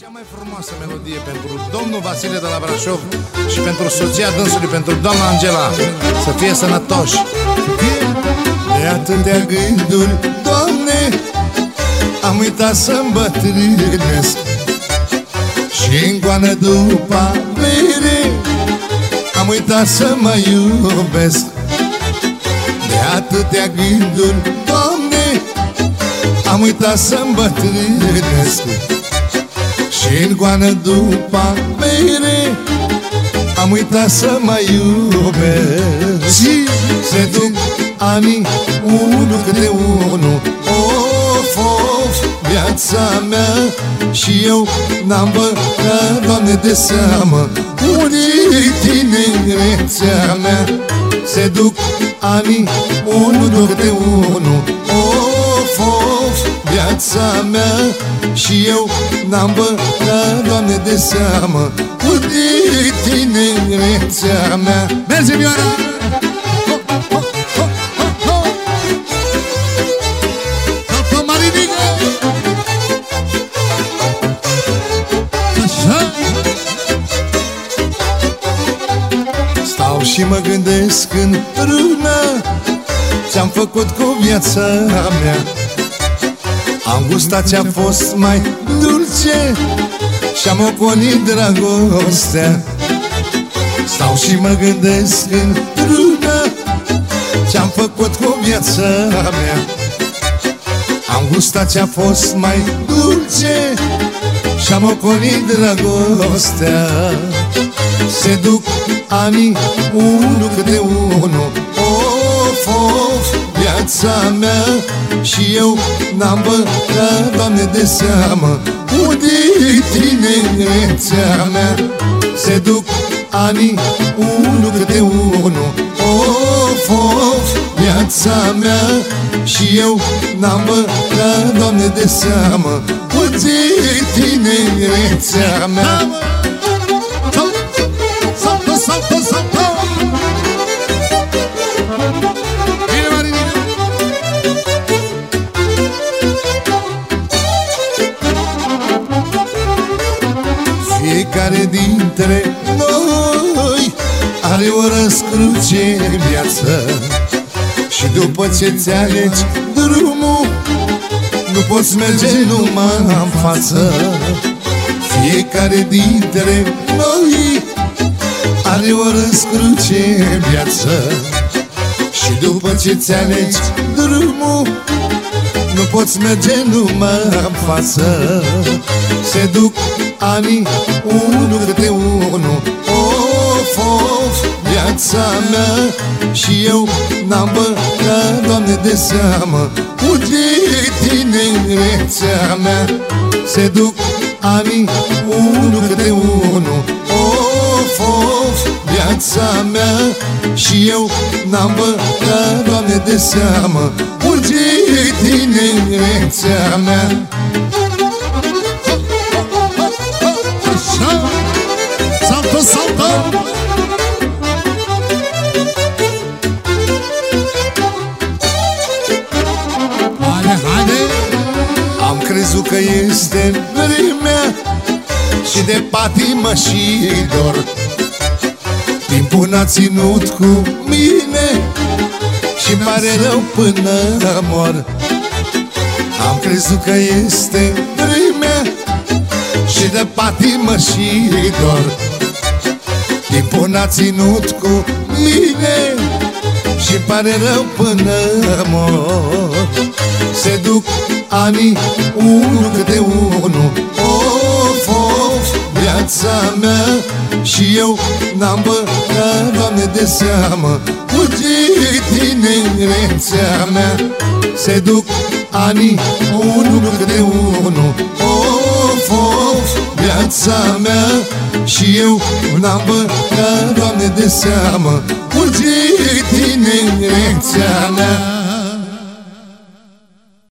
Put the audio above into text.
Cea mai frumoasă melodie pentru domnul Vasile de la Brașov și pentru soția dânsului, pentru doamna Angela. Să fie sănătoși! De atâtea gânduri, Doamne, am uitat să îmbătrânesc și în goană după avere Am uitat să mă iubesc De atâtea gânduri, Doamne Am uitat să îmbătrânesc și în goană după avere Am uitat să mă iubesc. Și se duc ani unul câte unul. Of, of, viața mea Și eu n-am băgat, Doamne, de seamă. Unii tinerețea mea Se duc ani unul câte unul. Of, of, viața mea Și eu n-am băgat, Doamne, de seamă Unii tinerețea mea Merge, Mioara! Saltă Marinică! Așa! Stau și mă gândesc în rână Ce-am făcut cu viața mea Am gustat ce-a fost mai dulce Și-am oconit dragostea Stau și mă gândesc în rână Ce-am făcut cu viața mea Am gustat ce-a fost mai dulce Și-am oconit dragostea Se duc ani unul câte unul. Of, of, viața mea Și eu n-am băgat, Doamne, de seamă Unde-i tinerețea mea Se duc ani unul câte unul Of, of, viața mea Și eu n-am băgat, Doamne, de seamă Unde-i tinerețea mea Saltă, saltă, saltă! Dintre noi are o răscruce în viață. Și după ce ți alegi drumul Nu poți merge numai în față. Fiecare dintre noi are o răscruce în viață. Și după ce ți alegi drumul nu poți merge numai în față. Se duc ani unul câte unul Of, of, viața mea Și eu n-am băgat, Doamne, de seamă. Unde-i tinerețea mea Se duc ani unul câte unul Of, of, viața mea Și eu n-am băgat, Doamne, de seamă. Unde-i tinerețea mea Așa! Saltă, saltă! Haide, haide! Am crezut că este vremea Și de patimă și dor Timpul n-a ținut cu mine și pare rău până mor Am crezut că este vremea Și de patimă și dor Timpul n-a ținut cu mine și pare rău până mor. Se duc ani unul câte unul Of, of, viața mea Și eu n-am băgat, Doamne, de seamă Unde-i tinerețea mea. Se duc ani unul câte unul Of, of, viața mea Și eu n-am băgat, Doamne, de seamă Unde-i tinerețea mea